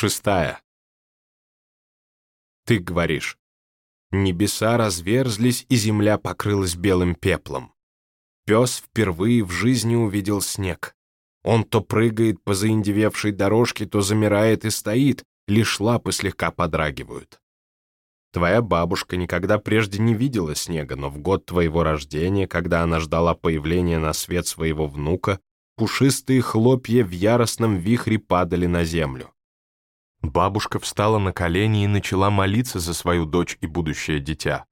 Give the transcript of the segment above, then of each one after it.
Шестая. Ты говоришь, небеса разверзлись, и земля покрылась белым пеплом. Пес впервые в жизни увидел снег. Он то прыгает по заиндевевшей дорожке, то замирает и стоит, лишь лапы слегка подрагивают. Твоя бабушка никогда прежде не видела снега, но в год твоего рождения, когда она ждала появления на свет своего внука, пушистые хлопья в яростном вихре падали на землю. Бабушка встала на колени и начала молиться за свою дочь и будущее дитя.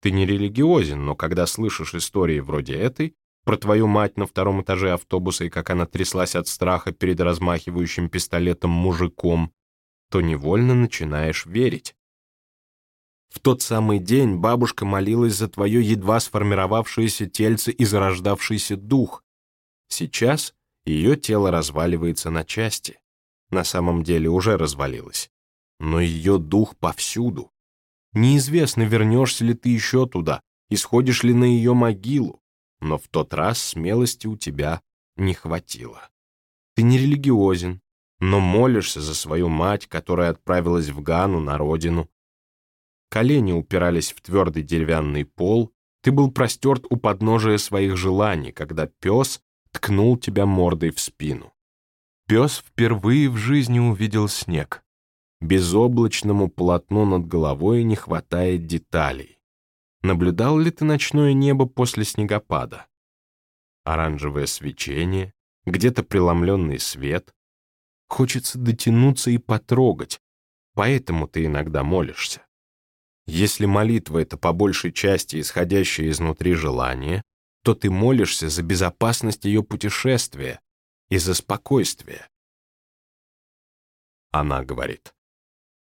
Ты не религиозен, но когда слышишь истории вроде этой, про твою мать на втором этаже автобуса и как она тряслась от страха перед размахивающим пистолетом мужиком, то невольно начинаешь верить. В тот самый день бабушка молилась за твое едва сформировавшееся тельце и зарождавшийся дух. Сейчас ее тело разваливается на части. На самом деле уже развалилось. Но ее дух повсюду. Неизвестно, вернешься ли ты еще туда, исходишь ли на ее могилу, но в тот раз смелости у тебя не хватило. Ты не религиозен, но молишься за свою мать, которая отправилась в Гану на родину, колени упирались в твердый деревянный пол, ты был простерт у подножия своих желаний, когда пес ткнул тебя мордой в спину. Пес впервые в жизни увидел снег. Безоблачному полотну над головой не хватает деталей. Наблюдал ли ты ночное небо после снегопада? Оранжевое свечение, где-то преломленный свет. Хочется дотянуться и потрогать, поэтому ты иногда молишься. Если молитва — это по большей части исходящее изнутри желание, то ты молишься за безопасность ее путешествия и за спокойствие. Она говорит.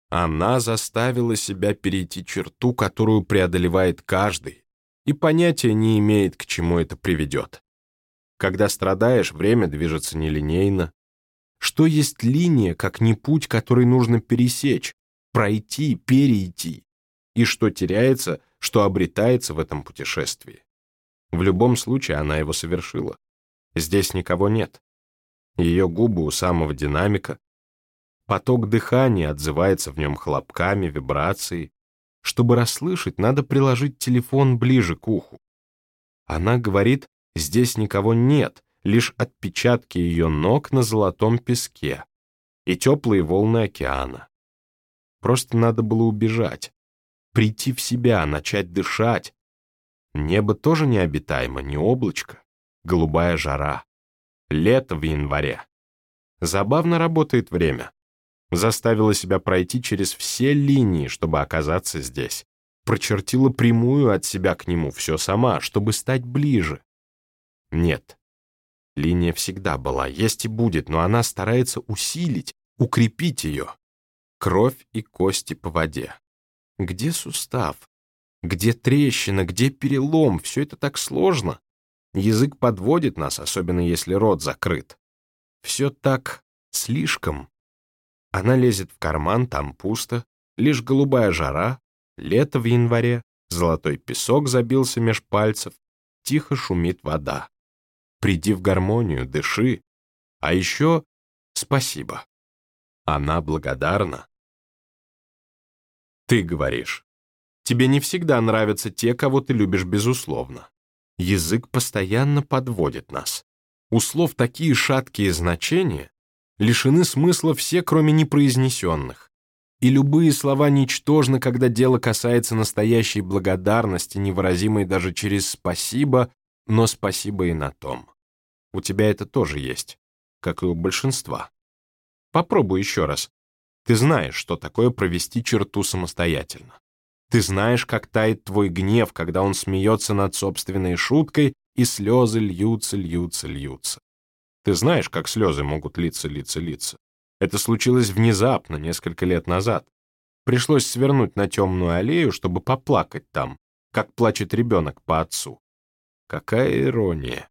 Она заставила себя перейти черту, которую преодолевает каждый, и понятия не имеет, к чему это приведет. Когда страдаешь, время движется нелинейно. Что есть линия, как не путь, который нужно пересечь, пройти, перейти? и что теряется, что обретается в этом путешествии. В любом случае она его совершила. Здесь никого нет. Ее губы у самого динамика. Поток дыхания отзывается в нем хлопками, вибрацией. Чтобы расслышать, надо приложить телефон ближе к уху. Она говорит, здесь никого нет, лишь отпечатки ее ног на золотом песке и теплые волны океана. Просто надо было убежать прийти в себя, начать дышать. Небо тоже необитаемо, не облачко, голубая жара. Лето в январе. Забавно работает время. Заставила себя пройти через все линии, чтобы оказаться здесь. Прочертила прямую от себя к нему все сама, чтобы стать ближе. Нет. Линия всегда была, есть и будет, но она старается усилить, укрепить ее. Кровь и кости по воде. Где сустав? Где трещина? Где перелом? Все это так сложно. Язык подводит нас, особенно если рот закрыт. Все так слишком. Она лезет в карман, там пусто, лишь голубая жара, лето в январе, золотой песок забился меж пальцев, тихо шумит вода. Приди в гармонию, дыши. А еще спасибо. Она благодарна. Ты говоришь. Тебе не всегда нравятся те, кого ты любишь безусловно. Язык постоянно подводит нас. У слов такие шаткие значения, лишены смысла все, кроме непроизнесенных. И любые слова ничтожны, когда дело касается настоящей благодарности, невыразимой даже через «спасибо», но спасибо и на том. У тебя это тоже есть, как и у большинства. Попробуй еще раз. Ты знаешь, что такое провести черту самостоятельно. Ты знаешь, как тает твой гнев, когда он смеется над собственной шуткой, и слезы льются, льются, льются. Ты знаешь, как слезы могут литься, литься, литься. Это случилось внезапно, несколько лет назад. Пришлось свернуть на темную аллею, чтобы поплакать там, как плачет ребенок по отцу. Какая ирония.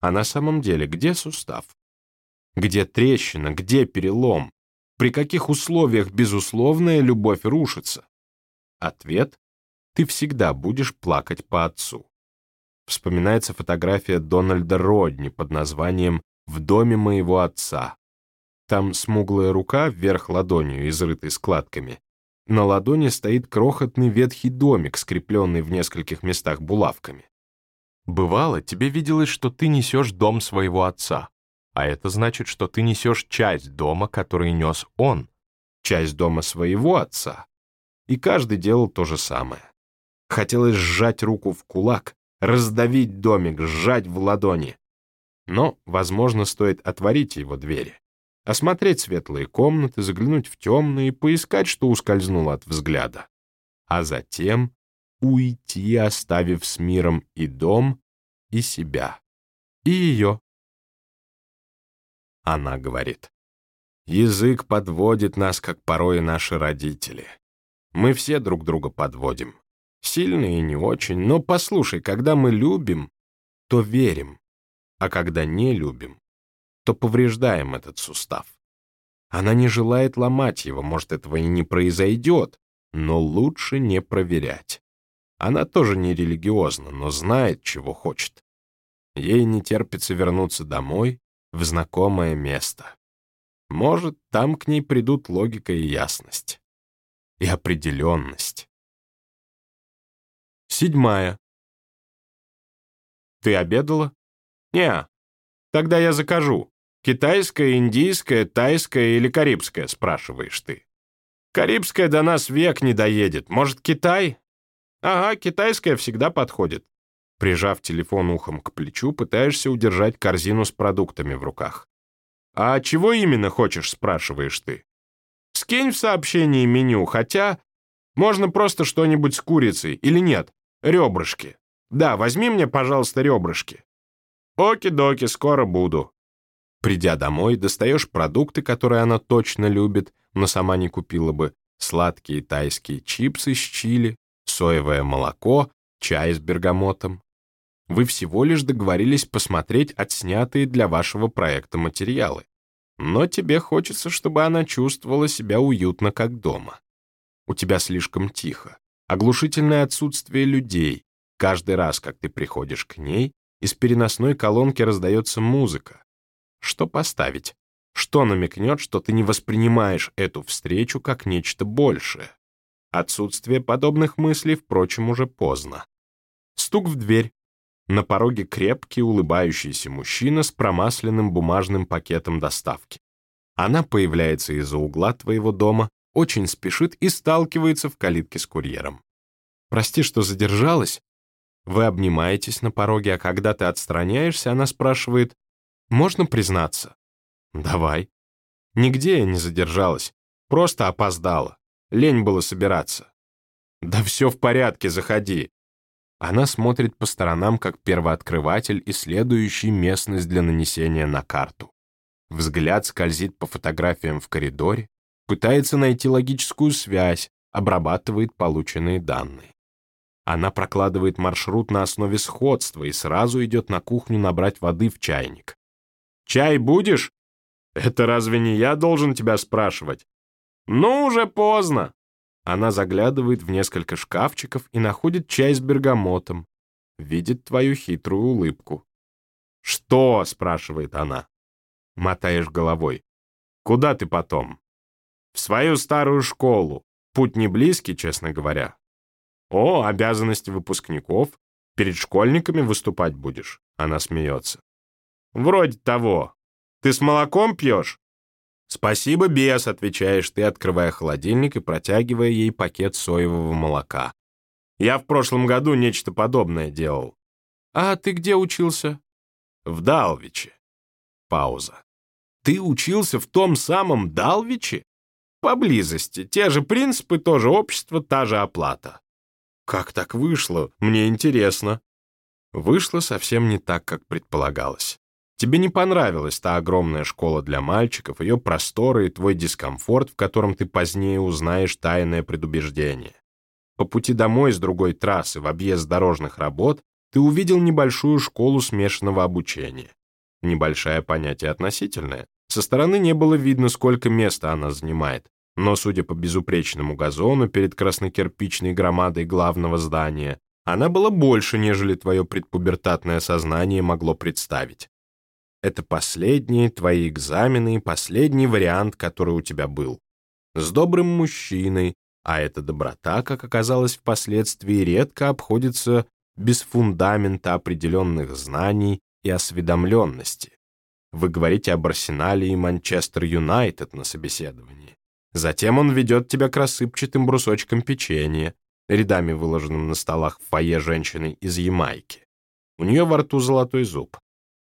А на самом деле, где сустав? Где трещина, где перелом? При каких условиях безусловная любовь рушится? Ответ — ты всегда будешь плакать по отцу. Вспоминается фотография Дональда Родни под названием «В доме моего отца». Там смуглая рука вверх ладонью, изрытой складками. На ладони стоит крохотный ветхий домик, скрепленный в нескольких местах булавками. Бывало, тебе виделось, что ты несешь дом своего отца, а это значит, что ты несешь часть дома, который нес он, часть дома своего отца. И каждый делал то же самое. Хотелось сжать руку в кулак, раздавить домик, сжать в ладони. Но, возможно, стоит отворить его двери, осмотреть светлые комнаты, заглянуть в темные, поискать, что ускользнуло от взгляда. А затем уйти, оставив с миром и дом, и себя, и ее. Она говорит, язык подводит нас, как порой наши родители. Мы все друг друга подводим. Сильно и не очень, но послушай, когда мы любим, то верим, а когда не любим, то повреждаем этот сустав. Она не желает ломать его, может, этого и не произойдет, но лучше не проверять. Она тоже не религиозна, но знает, чего хочет. Ей не терпится вернуться домой, в знакомое место. Может, там к ней придут логика и ясность. И определенность. Седьмая. Ты обедала? Не. Тогда я закажу. Китайская, индийская, тайская или карибская, спрашиваешь ты. Карибская до нас век не доедет. Может, Китай? Ага, китайская всегда подходит. Прижав телефон ухом к плечу, пытаешься удержать корзину с продуктами в руках. «А чего именно хочешь?» — спрашиваешь ты. «Скинь в сообщении меню, хотя можно просто что-нибудь с курицей, или нет? Ребрышки. Да, возьми мне, пожалуйста, ребрышки. Оки-доки, скоро буду. Придя домой, достаешь продукты, которые она точно любит, но сама не купила бы, сладкие тайские чипсы с чили, соевое молоко, чай с бергамотом. Вы всего лишь договорились посмотреть отснятые для вашего проекта материалы. Но тебе хочется, чтобы она чувствовала себя уютно, как дома. У тебя слишком тихо оглушительное отсутствие людей. Каждый раз, как ты приходишь к ней, из переносной колонки раздается музыка. Что поставить? Что намекнет, что ты не воспринимаешь эту встречу как нечто большее? Отсутствие подобных мыслей, впрочем, уже поздно. Стук в дверь. На пороге крепкий, улыбающийся мужчина с промасленным бумажным пакетом доставки. Она появляется из-за угла твоего дома, очень спешит и сталкивается в калитке с курьером. «Прости, что задержалась». Вы обнимаетесь на пороге, а когда ты отстраняешься, она спрашивает, «Можно признаться?» «Давай». «Нигде я не задержалась, просто опоздала. Лень было собираться». «Да все в порядке, заходи». Она смотрит по сторонам, как первооткрыватель, исследующий местность для нанесения на карту. Взгляд скользит по фотографиям в коридоре, пытается найти логическую связь, обрабатывает полученные данные. Она прокладывает маршрут на основе сходства и сразу идет на кухню набрать воды в чайник. «Чай будешь? Это разве не я должен тебя спрашивать?» «Ну, уже поздно!» Она заглядывает в несколько шкафчиков и находит чай с бергамотом. Видит твою хитрую улыбку. «Что?» — спрашивает она. Мотаешь головой. «Куда ты потом?» В свою старую школу. Путь не близкий, честно говоря. О, обязанности выпускников. Перед школьниками выступать будешь. Она смеется. Вроде того. Ты с молоком пьешь? Спасибо, без, отвечаешь ты, открывая холодильник и протягивая ей пакет соевого молока. Я в прошлом году нечто подобное делал. А ты где учился? В Далвиче. Пауза. Ты учился в том самом Далвиче? Поблизости. Те же принципы, то же общество, та же оплата. Как так вышло? Мне интересно. Вышло совсем не так, как предполагалось. Тебе не понравилась та огромная школа для мальчиков, ее просторы и твой дискомфорт, в котором ты позднее узнаешь тайное предубеждение. По пути домой с другой трассы в объезд дорожных работ ты увидел небольшую школу смешанного обучения. Небольшое понятие относительное. Со стороны не было видно, сколько места она занимает но, судя по безупречному газону перед краснокирпичной громадой главного здания, она была больше, нежели твое предпубертатное сознание могло представить. Это последние твои экзамены последний вариант, который у тебя был. С добрым мужчиной, а эта доброта, как оказалось впоследствии, редко обходится без фундамента определенных знаний и осведомленности. Вы говорите об Арсенале и Манчестер Юнайтед на собеседовании. Затем он ведет тебя к рассыпчатым брусочкам печенья, рядами выложенным на столах в фойе женщины из Ямайки. У нее во рту золотой зуб.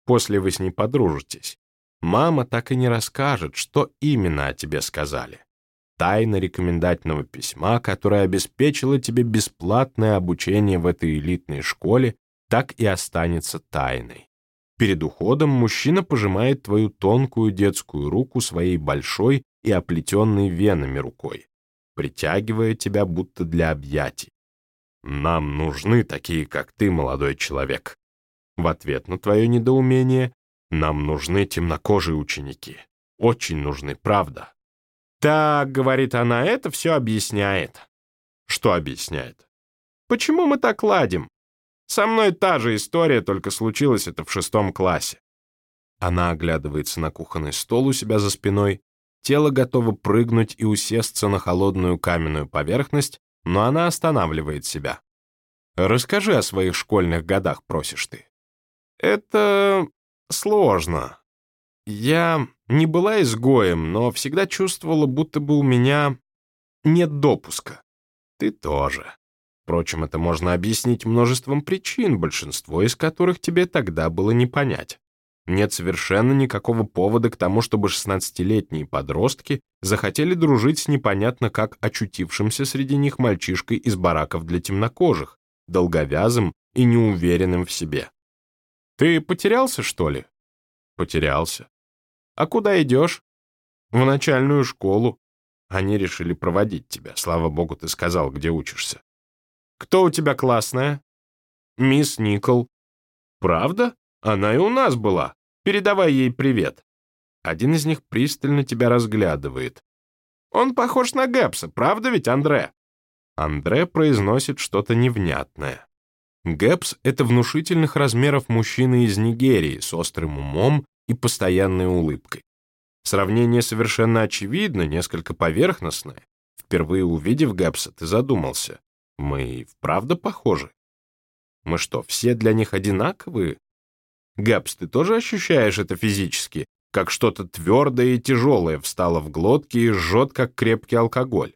После вы с ней подружитесь. Мама так и не расскажет, что именно о тебе сказали. Тайна рекомендательного письма, которое обеспечило тебе бесплатное обучение в этой элитной школе, так и останется тайной. Перед уходом мужчина пожимает твою тонкую детскую руку своей большой и оплетенной венами рукой, притягивая тебя будто для объятий. «Нам нужны такие, как ты, молодой человек», в ответ на твое недоумение нам нужны темнокожие ученики. Очень нужны, правда. Так, говорит она, это все объясняет. Что объясняет? Почему мы так ладим? Со мной та же история, только случилось это в шестом классе. Она оглядывается на кухонный стол у себя за спиной, тело готово прыгнуть и усесться на холодную каменную поверхность, но она останавливает себя. «Расскажи о своих школьных годах», — просишь ты. Это сложно. Я не была изгоем, но всегда чувствовала, будто бы у меня нет допуска. Ты тоже. Впрочем, это можно объяснить множеством причин, большинство из которых тебе тогда было не понять. Нет совершенно никакого повода к тому, чтобы 16-летние подростки захотели дружить с непонятно как очутившимся среди них мальчишкой из бараков для темнокожих, долговязым и неуверенным в себе. Ты потерялся, что ли? Потерялся. А куда идешь? В начальную школу. Они решили проводить тебя. Слава богу, ты сказал, где учишься. Кто у тебя классная? Мисс Никол. Правда? Она и у нас была. Передавай ей привет. Один из них пристально тебя разглядывает. Он похож на Гэпса, правда ведь, Андре? Андре произносит что-то невнятное. Гэпс — это внушительных размеров мужчина из Нигерии с острым умом и постоянной улыбкой. Сравнение совершенно очевидно, несколько поверхностное. Впервые увидев Гэпса, ты задумался. Мы вправду похожи? Мы что, все для них одинаковые? Гэпс, ты тоже ощущаешь это физически, как что-то твердое и тяжелое встало в глотке и жжет, как крепкий алкоголь?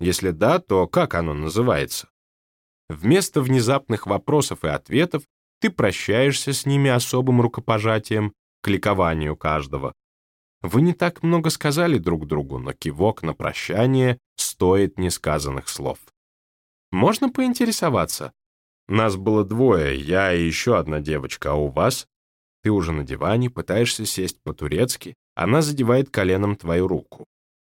Если да, то как оно называется? Вместо внезапных вопросов и ответов ты прощаешься с ними особым рукопожатием, к ликованию каждого. Вы не так много сказали друг другу, но кивок на прощание стоит несказанных слов. Можно поинтересоваться? Нас было двое, я и еще одна девочка, а у вас? Ты уже на диване, пытаешься сесть по-турецки, она задевает коленом твою руку.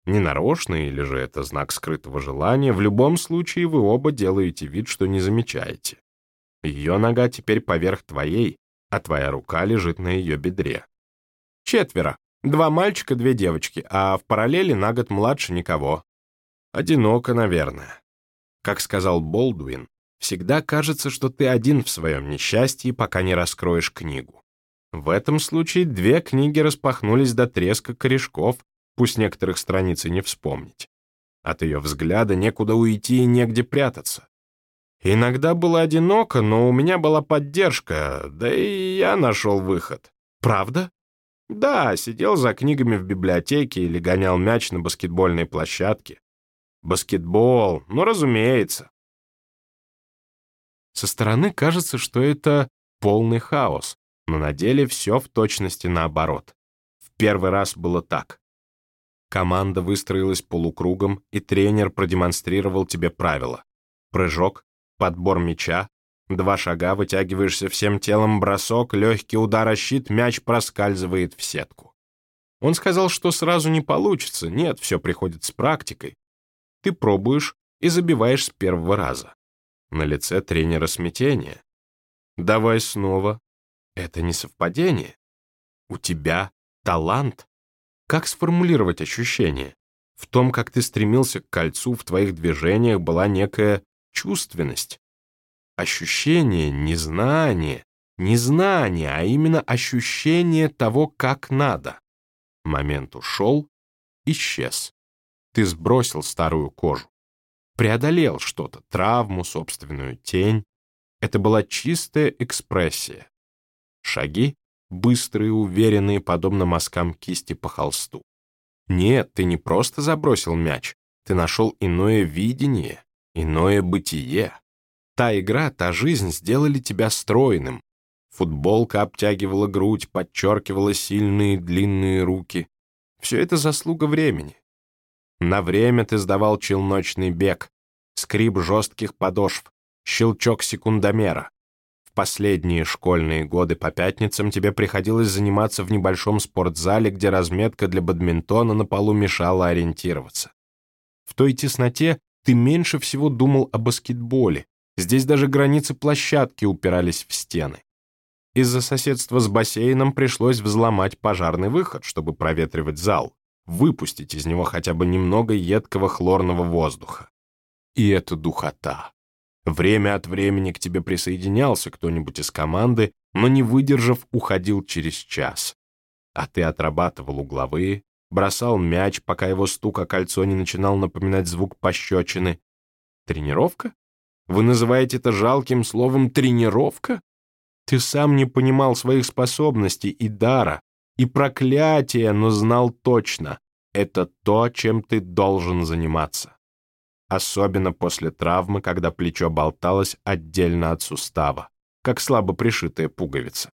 Ненарочно или же это знак скрытого желания, в любом случае вы оба делаете вид, что не замечаете. Ее нога теперь поверх твоей, а твоя рука лежит на ее бедре. Четверо. Два мальчика, две девочки, а в параллели на год младше никого. Одиноко, наверное. Как сказал Болдуин, всегда кажется, что ты один в своем несчастье, пока не раскроешь книгу. В этом случае две книги распахнулись до треска корешков, пусть некоторых страниц и не вспомнить. От ее взгляда некуда уйти и негде прятаться. Иногда было одиноко, но у меня была поддержка, да и я нашел выход. Правда? Да, сидел за книгами в библиотеке или гонял мяч на баскетбольной площадке. Баскетбол, ну, разумеется. Со стороны кажется, что это полный хаос, но на деле все в точности наоборот. В первый раз было так. Команда выстроилась полукругом, и тренер продемонстрировал тебе правила. Прыжок, подбор мяча, два шага, вытягиваешься всем телом, бросок, легкий удар о щит, мяч проскальзывает в сетку. Он сказал, что сразу не получится, нет, все приходит с практикой. Ты пробуешь и забиваешь с первого раза. На лице тренера смятение. Давай снова. Это не совпадение. У тебя талант. Как сформулировать ощущение? В том, как ты стремился к кольцу, в твоих движениях была некая чувственность. Ощущение, незнание, Не знание, а именно ощущение того, как надо. Момент ушел, исчез. Ты сбросил старую кожу. Преодолел что-то, травму, собственную тень. Это была чистая экспрессия. Шаги, быстрые, уверенные, подобно мазкам кисти по холсту. Нет, ты не просто забросил мяч, ты нашел иное видение, иное бытие. Та игра, та жизнь сделали тебя стройным. Футболка обтягивала грудь, подчеркивала сильные длинные руки. Все это заслуга времени. На время ты сдавал челночный бег, скрип жестких подошв, щелчок секундомера. Последние школьные годы по пятницам тебе приходилось заниматься в небольшом спортзале, где разметка для бадминтона на полу мешала ориентироваться. В той тесноте ты меньше всего думал о баскетболе. Здесь даже границы площадки упирались в стены. Из-за соседства с бассейном пришлось взломать пожарный выход, чтобы проветривать зал, выпустить из него хотя бы немного едкого хлорного воздуха. И это духота. Время от времени к тебе присоединялся кто-нибудь из команды, но не выдержав, уходил через час. А ты отрабатывал угловые, бросал мяч, пока его стук о кольцо не начинал напоминать звук пощечины. Тренировка? Вы называете это жалким словом «тренировка»? Ты сам не понимал своих способностей и дара, и проклятия, но знал точно — это то, чем ты должен заниматься. Особенно после травмы, когда плечо болталось отдельно от сустава, как слабо пришитая пуговица.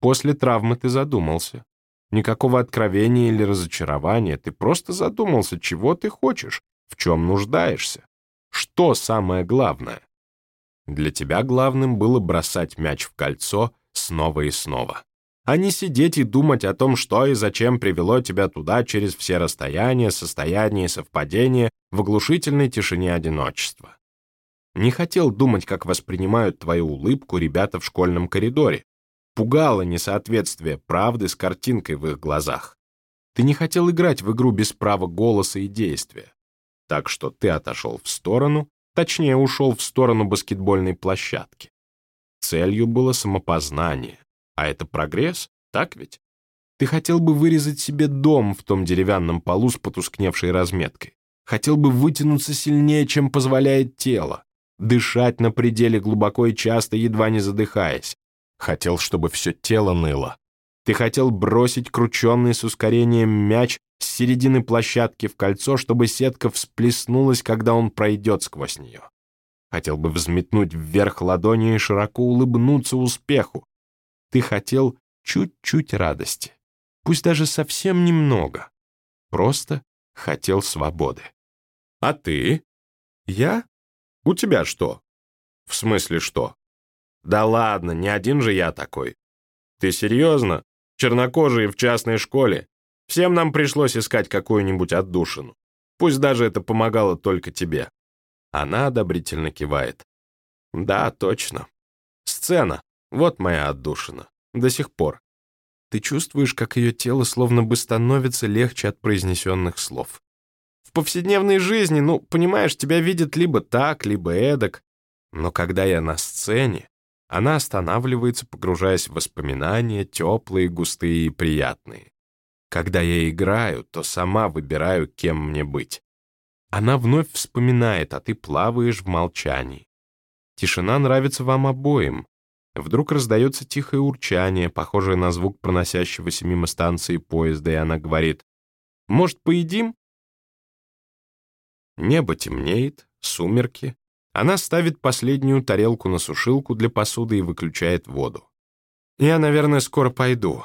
После травмы ты задумался. Никакого откровения или разочарования, ты просто задумался, чего ты хочешь, в чем нуждаешься. Что самое главное? Для тебя главным было бросать мяч в кольцо снова и снова, а не сидеть и думать о том, что и зачем привело тебя туда через все расстояния, состояния и совпадения в оглушительной тишине одиночества. Не хотел думать, как воспринимают твою улыбку ребята в школьном коридоре. Пугало несоответствие правды с картинкой в их глазах. Ты не хотел играть в игру без права голоса и действия. Так что ты отошел в сторону Точнее, ушел в сторону баскетбольной площадки. Целью было самопознание. А это прогресс, так ведь? Ты хотел бы вырезать себе дом в том деревянном полу с потускневшей разметкой. Хотел бы вытянуться сильнее, чем позволяет тело. Дышать на пределе глубоко и часто, едва не задыхаясь. Хотел, чтобы все тело ныло. Ты хотел бросить крученный с ускорением мяч с середины площадки в кольцо, чтобы сетка всплеснулась, когда он пройдет сквозь нее. Хотел бы взметнуть вверх ладони и широко улыбнуться успеху. Ты хотел чуть-чуть радости. Пусть даже совсем немного. Просто хотел свободы. А ты? Я? У тебя что? В смысле что? Да ладно, не один же я такой. Ты серьезно? Чернокожие в частной школе. Всем нам пришлось искать какую-нибудь отдушину. Пусть даже это помогало только тебе. Она одобрительно кивает. Да, точно. Сцена. Вот моя отдушина. До сих пор. Ты чувствуешь, как ее тело словно бы становится легче от произнесенных слов. В повседневной жизни, ну, понимаешь, тебя видят либо так, либо эдак. Но когда я на сцене, она останавливается, погружаясь в воспоминания, теплые, густые и приятные. Когда я играю, то сама выбираю, кем мне быть. Она вновь вспоминает, а ты плаваешь в молчании. Тишина нравится вам обоим. Вдруг раздается тихое урчание, похожее на звук проносящегося мимо станции поезда, и она говорит, «Может, поедим?» Небо темнеет, сумерки, она ставит последнюю тарелку на сушилку для посуды и выключает воду. «Я, наверное, скоро пойду.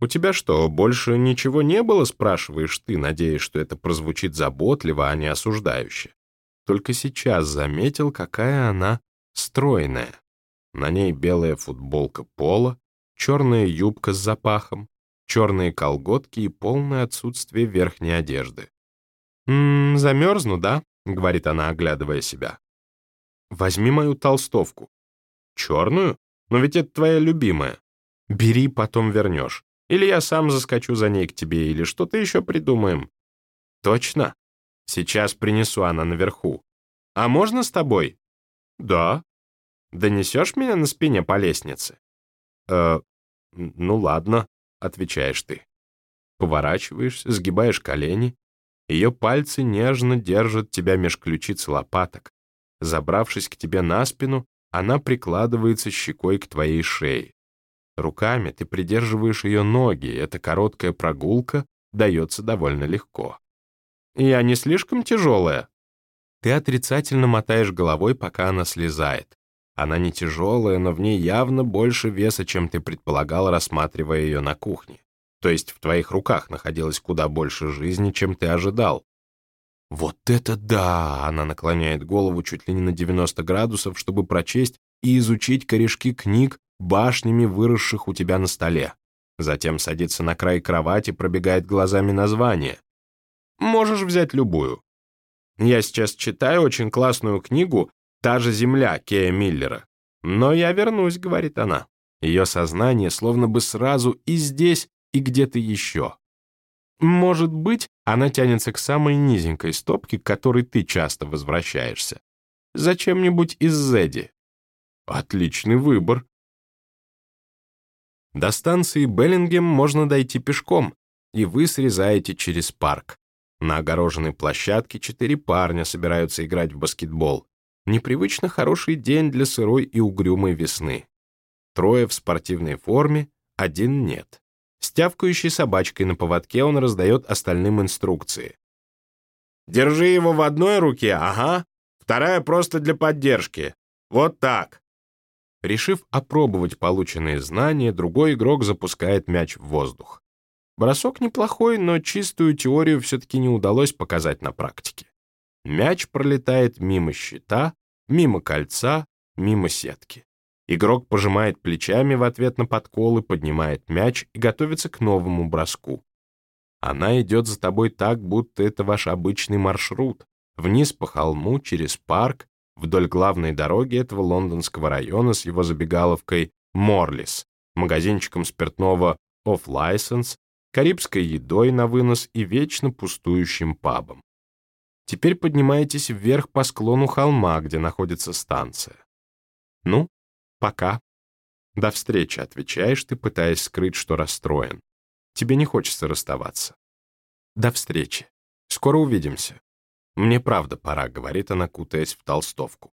У тебя что, больше ничего не было?» — спрашиваешь ты, надеясь, что это прозвучит заботливо, а не осуждающе. Только сейчас заметил, какая она стройная. На ней белая футболка пола, черная юбка с запахом, черные колготки и полное отсутствие верхней одежды. «М замерзну, да?» — говорит она, оглядывая себя. Возьми мою толстовку. Черную? Но ведь это твоя любимая. Бери, потом вернешь. Или я сам заскочу за ней к тебе, или что-то еще придумаем. Точно? Сейчас принесу она наверху. А можно с тобой? Да. Донесешь меня на спине по лестнице? «Э, ну ладно», — отвечаешь ты. Поворачиваешься, сгибаешь колени. Ее пальцы нежно держат тебя меж ключиц лопаток. Забравшись к тебе на спину, она прикладывается щекой к твоей шее. Руками ты придерживаешь ее ноги, и эта короткая прогулка дается довольно легко. «Я не слишком тяжелая?» Ты отрицательно мотаешь головой, пока она слезает. Она не тяжелая, но в ней явно больше веса, чем ты предполагал, рассматривая ее на кухне. То есть в твоих руках находилось куда больше жизни, чем ты ожидал. «Вот это да!» — она наклоняет голову чуть ли не на 90 градусов, чтобы прочесть и изучить корешки книг башнями, выросших у тебя на столе. Затем садится на край кровати, пробегает глазами название. Можешь взять любую. Я сейчас читаю очень классную книгу «Та же земля» Кея Миллера. Но я вернусь, говорит она. Ее сознание словно бы сразу и здесь, и где-то еще. Может быть, она тянется к самой низенькой стопке, к которой ты часто возвращаешься. Зачем-нибудь из Зеди. Отличный выбор. До станции Беллингем можно дойти пешком, и вы срезаете через парк. На огороженной площадке четыре парня собираются играть в баскетбол. Непривычно хороший день для сырой и угрюмой весны. Трое в спортивной форме, один нет. С тявкающей собачкой на поводке он раздает остальным инструкции. «Держи его в одной руке, ага, вторая просто для поддержки. Вот так». Решив опробовать полученные знания, другой игрок запускает мяч в воздух. Бросок неплохой, но чистую теорию все-таки не удалось показать на практике. Мяч пролетает мимо щита, мимо кольца, мимо сетки. Игрок пожимает плечами в ответ на подколы, поднимает мяч и готовится к новому броску. Она идет за тобой так, будто это ваш обычный маршрут. Вниз по холму, через парк, вдоль главной дороги этого лондонского района с его забегаловкой Морлис, магазинчиком спиртного Off License, карибской едой на вынос и вечно пустующим пабом. Теперь поднимаетесь вверх по склону холма, где находится станция. Ну, пока. До встречи, отвечаешь ты, пытаясь скрыть, что расстроен. Тебе не хочется расставаться. До встречи. Скоро увидимся. Мне правда пора, говорит она, кутаясь в толстовку.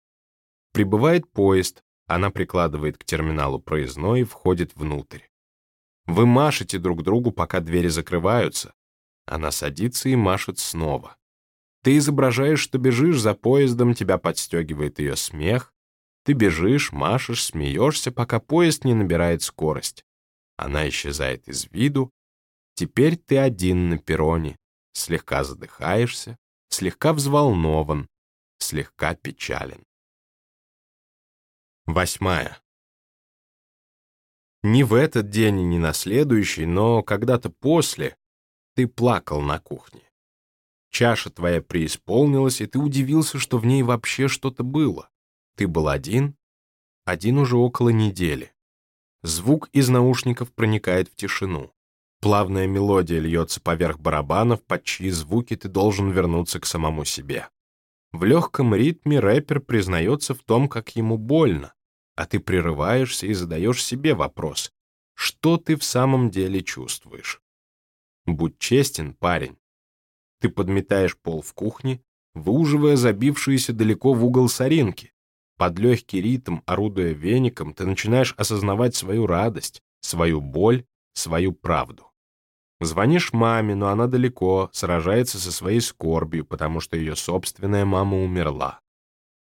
Прибывает поезд, она прикладывает к терминалу проездной и входит внутрь. Вы машете друг другу, пока двери закрываются. Она садится и машет снова. Ты изображаешь, что бежишь за поездом, тебя подстегивает ее смех. Ты бежишь, машешь, смеешься, пока поезд не набирает скорость. Она исчезает из виду. Теперь ты один на перроне, слегка задыхаешься, слегка взволнован, слегка печален. Восьмая. Не в этот день и не на следующий, но когда-то после ты плакал на кухне. Чаша твоя преисполнилась, и ты удивился, что в ней вообще что-то было. Ты был один, один уже около недели. Звук из наушников проникает в тишину. Плавная мелодия льется поверх барабанов, под чьи звуки ты должен вернуться к самому себе. В легком ритме рэпер признается в том, как ему больно, а ты прерываешься и задаешь себе вопрос, что ты в самом деле чувствуешь. Будь честен, парень. Ты подметаешь пол в кухне, выуживая забившиеся далеко в угол соринки. Под легкий ритм, орудуя веником, ты начинаешь осознавать свою радость, свою боль, свою правду. Звонишь маме, но она далеко, сражается со своей скорбью, потому что ее собственная мама умерла.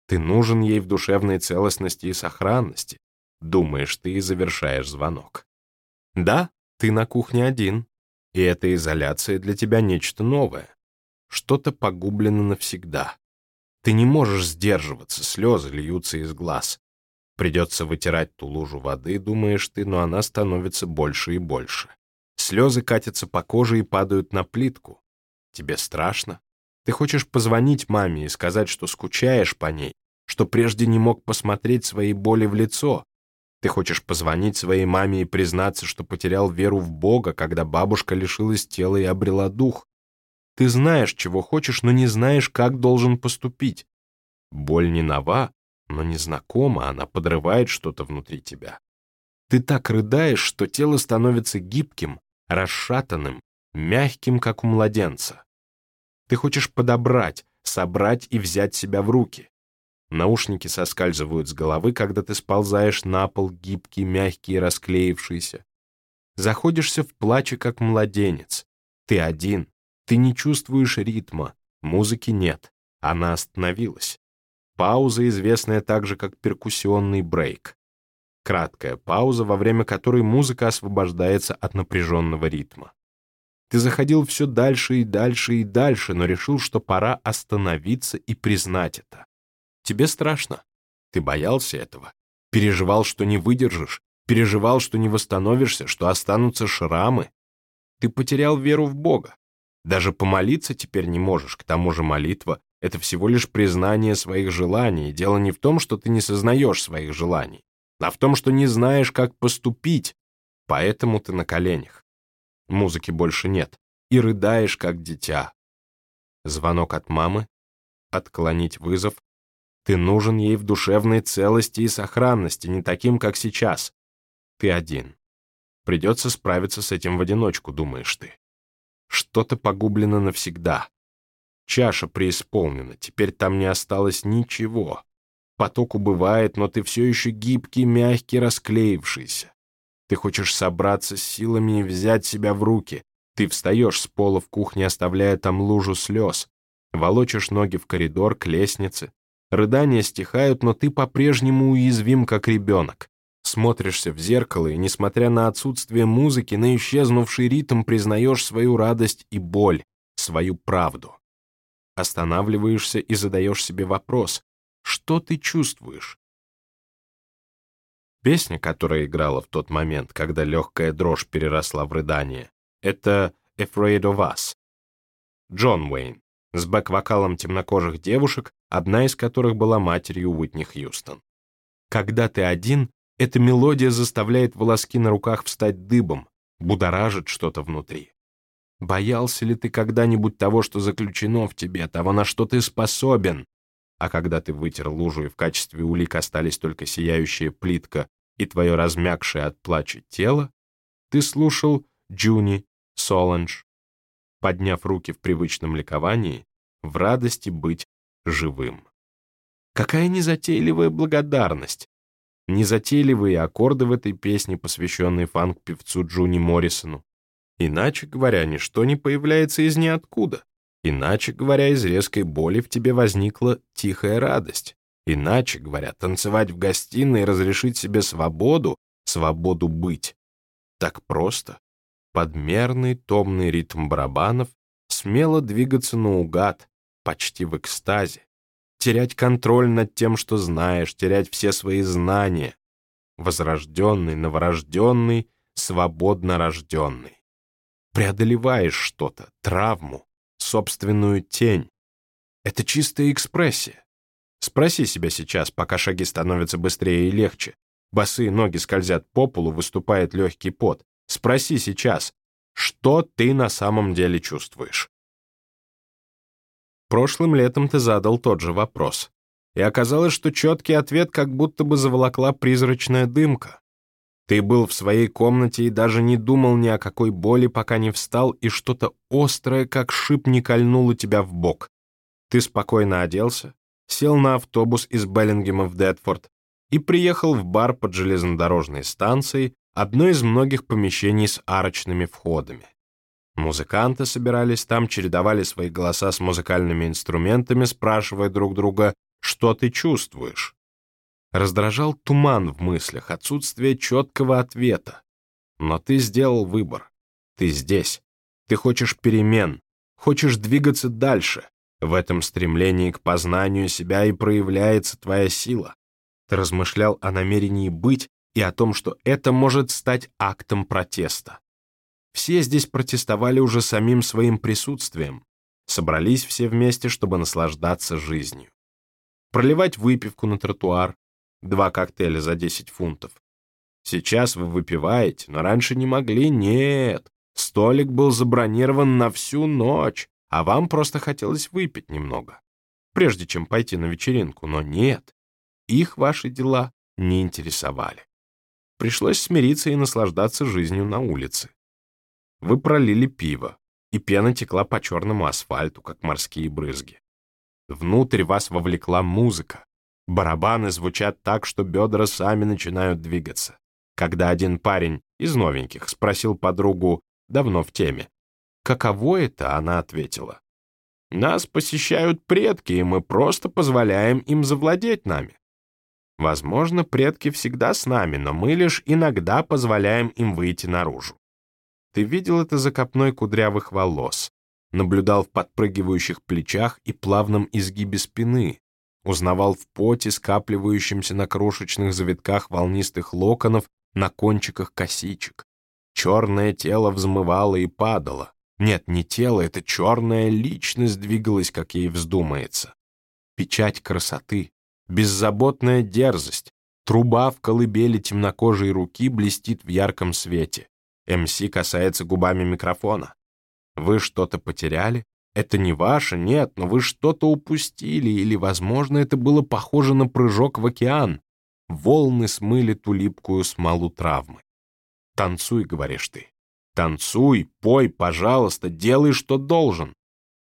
Ты нужен ей в душевной целостности и сохранности. Думаешь ты и завершаешь звонок. Да, ты на кухне один, и эта изоляция для тебя нечто новое. Что-то погублено навсегда. Ты не можешь сдерживаться, слезы льются из глаз. Придется вытирать ту лужу воды, думаешь ты, но она становится больше и больше. Слезы катятся по коже и падают на плитку. Тебе страшно? Ты хочешь позвонить маме и сказать, что скучаешь по ней, что прежде не мог посмотреть своей боли в лицо. Ты хочешь позвонить своей маме и признаться, что потерял веру в Бога, когда бабушка лишилась тела и обрела дух. Ты знаешь, чего хочешь, но не знаешь, как должен поступить. Боль не нова, но незнакома, она подрывает что-то внутри тебя. Ты так рыдаешь, что тело становится гибким, расшатанным, мягким, как у младенца. Ты хочешь подобрать, собрать и взять себя в руки. Наушники соскальзывают с головы, когда ты сползаешь на пол, гибкий, мягкий и расклеившийся. Заходишься в плаче, как младенец. Ты один. Ты не чувствуешь ритма. Музыки нет. Она остановилась. Пауза, известная также как перкуссионный брейк. Краткая пауза, во время которой музыка освобождается от напряженного ритма. Ты заходил все дальше и дальше и дальше, но решил, что пора остановиться и признать это. Тебе страшно. Ты боялся этого. Переживал, что не выдержишь. Переживал, что не восстановишься, что останутся шрамы. Ты потерял веру в Бога. Даже помолиться теперь не можешь. К тому же молитва — это всего лишь признание своих желаний. Дело не в том, что ты не сознаешь своих желаний, а в том, что не знаешь, как поступить. Поэтому ты на коленях. Музыки больше нет. И рыдаешь, как дитя. Звонок от мамы. Отклонить вызов. Ты нужен ей в душевной целости и сохранности, не таким, как сейчас. Ты один. Придется справиться с этим в одиночку, думаешь ты. Что-то погублено навсегда. Чаша преисполнена, теперь там не осталось ничего. Поток убывает, но ты все еще гибкий, мягкий, расклеившийся. Ты хочешь собраться с силами и взять себя в руки. Ты встаешь с пола в кухне, оставляя там лужу слез. Волочишь ноги в коридор, к лестнице. Рыдания стихают, но ты по-прежнему уязвим, как ребенок. Смотришься в зеркало, и, несмотря на отсутствие музыки, на исчезнувший ритм признаешь свою радость и боль, свою правду. Останавливаешься и задаешь себе вопрос, что ты чувствуешь? Песня, которая играла в тот момент, когда легкая дрожь переросла в рыдание, это «Afraid of Us». Джон Уэйн, с бэк-вокалом темнокожих девушек, одна из которых была матерью Уитни Хьюстон. Когда ты один, эта мелодия заставляет волоски на руках встать дыбом, будоражит что-то внутри. Боялся ли ты когда-нибудь того, что заключено в тебе, того, на что ты способен? А когда ты вытер лужу и в качестве улик остались только сияющая плитка и твое размягшее от плача тело, ты слушал Джуни, Соланж, подняв руки в привычном ликовании, в радости быть живым. Какая незатейливая благодарность! Незатейливые аккорды в этой песне, посвященной фанк-певцу Джуни Моррисону. Иначе говоря, ничто не появляется из ниоткуда. Иначе говоря, из резкой боли в тебе возникла тихая радость. Иначе говоря, танцевать в гостиной и разрешить себе свободу, свободу быть. Так просто. Подмерный томный ритм барабанов, смело двигаться наугад, почти в экстазе. Терять контроль над тем, что знаешь, терять все свои знания. Возрожденный, новорожденный, свободно рожденный. Преодолеваешь что-то, травму, собственную тень. Это чистая экспрессия. Спроси себя сейчас, пока шаги становятся быстрее и легче. Босые ноги скользят по полу, выступает легкий пот. Спроси сейчас, что ты на самом деле чувствуешь? Прошлым летом ты задал тот же вопрос. И оказалось, что четкий ответ как будто бы заволокла призрачная дымка. Ты был в своей комнате и даже не думал ни о какой боли, пока не встал, и что-то острое, как шип, не кольнуло тебя в бок. Ты спокойно оделся, сел на автобус из Беллингема в Детфорд и приехал в бар под железнодорожной станцией, одно из многих помещений с арочными входами. Музыканты собирались там, чередовали свои голоса с музыкальными инструментами, спрашивая друг друга, что ты чувствуешь. Раздражал туман в мыслях, отсутствие четкого ответа. Но ты сделал выбор. Ты здесь. Ты хочешь перемен. Хочешь двигаться дальше. В этом стремлении к познанию себя и проявляется твоя сила. Ты размышлял о намерении быть и о том, что это может стать актом протеста. Все здесь протестовали уже самим своим присутствием. Собрались все вместе, чтобы наслаждаться жизнью. Проливать выпивку на тротуар, Два коктейля за 10 фунтов. Сейчас вы выпиваете, но раньше не могли. Нет, столик был забронирован на всю ночь, а вам просто хотелось выпить немного, прежде чем пойти на вечеринку. Но нет, их ваши дела не интересовали. Пришлось смириться и наслаждаться жизнью на улице. Вы пролили пиво, и пена текла по черному асфальту, как морские брызги. Внутрь вас вовлекла музыка. Барабаны звучат так, что бедра сами начинают двигаться. Когда один парень из новеньких спросил подругу, давно в теме, каково это, она ответила. Нас посещают предки, и мы просто позволяем им завладеть нами. Возможно, предки всегда с нами, но мы лишь иногда позволяем им выйти наружу. Ты видел это за копной кудрявых волос, наблюдал в подпрыгивающих плечах и плавном изгибе спины, узнавал в поте, скапливающемся на крошечных завитках волнистых локонов на кончиках косичек. Черное тело взмывало и падало. Нет, не тело, это черная личность двигалась, как ей вздумается. Печать красоты, беззаботная дерзость, труба в колыбели темнокожей руки блестит в ярком свете. МС касается губами микрофона. Вы что-то потеряли? Это не ваше, нет, но вы что-то упустили, или, возможно, это было похоже на прыжок в океан. Волны смыли ту липкую смолу травмы. «Танцуй», — говоришь ты. «Танцуй, пой, пожалуйста, делай, что должен».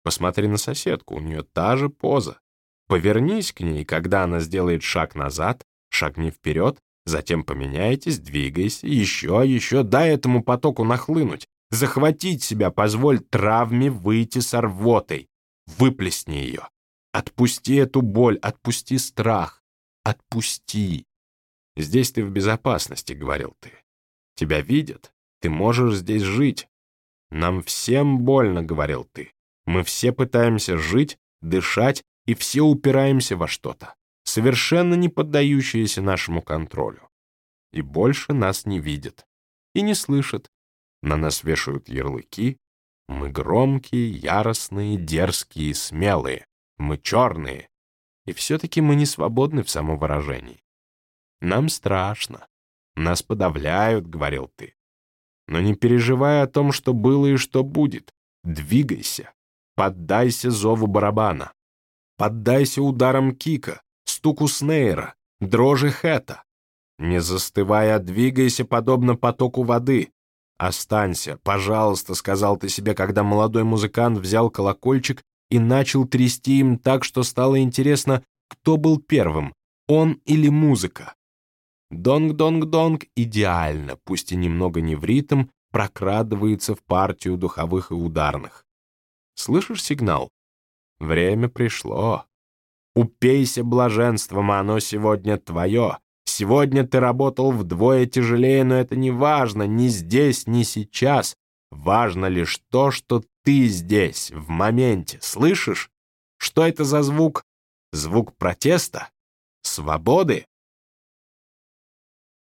Посмотри на соседку, у нее та же поза. Повернись к ней, когда она сделает шаг назад, шагни вперед, затем поменяйтесь, двигайся, еще, еще, дай этому потоку нахлынуть. Захватить себя позволь травме выйти с рвотой. Выплесни ее. Отпусти эту боль, отпусти страх. Отпусти. «Здесь ты в безопасности», — говорил ты. «Тебя видят, ты можешь здесь жить». «Нам всем больно», — говорил ты. «Мы все пытаемся жить, дышать, и все упираемся во что-то, совершенно не поддающееся нашему контролю. И больше нас не видят и не слышат. На нас вешают ярлыки. Мы громкие, яростные, дерзкие, смелые. Мы черные. И все-таки мы не свободны в самовыражении. Нам страшно. Нас подавляют, говорил ты. Но не переживай о том, что было и что будет. Двигайся. Поддайся зову барабана. Поддайся ударам кика, стуку снейра, дрожи хэта. Не застывай, а двигайся, подобно потоку воды. «Останься, пожалуйста», — сказал ты себе, когда молодой музыкант взял колокольчик и начал трясти им так, что стало интересно, кто был первым, он или музыка. Донг-донг-донг идеально, пусть и немного не в ритм, прокрадывается в партию духовых и ударных. Слышишь сигнал? Время пришло. Упейся блаженством, оно сегодня твое. Сегодня ты работал вдвое тяжелее, но это не важно ни здесь, ни сейчас. Важно лишь то, что ты здесь, в моменте. Слышишь? Что это за звук? Звук протеста? Свободы?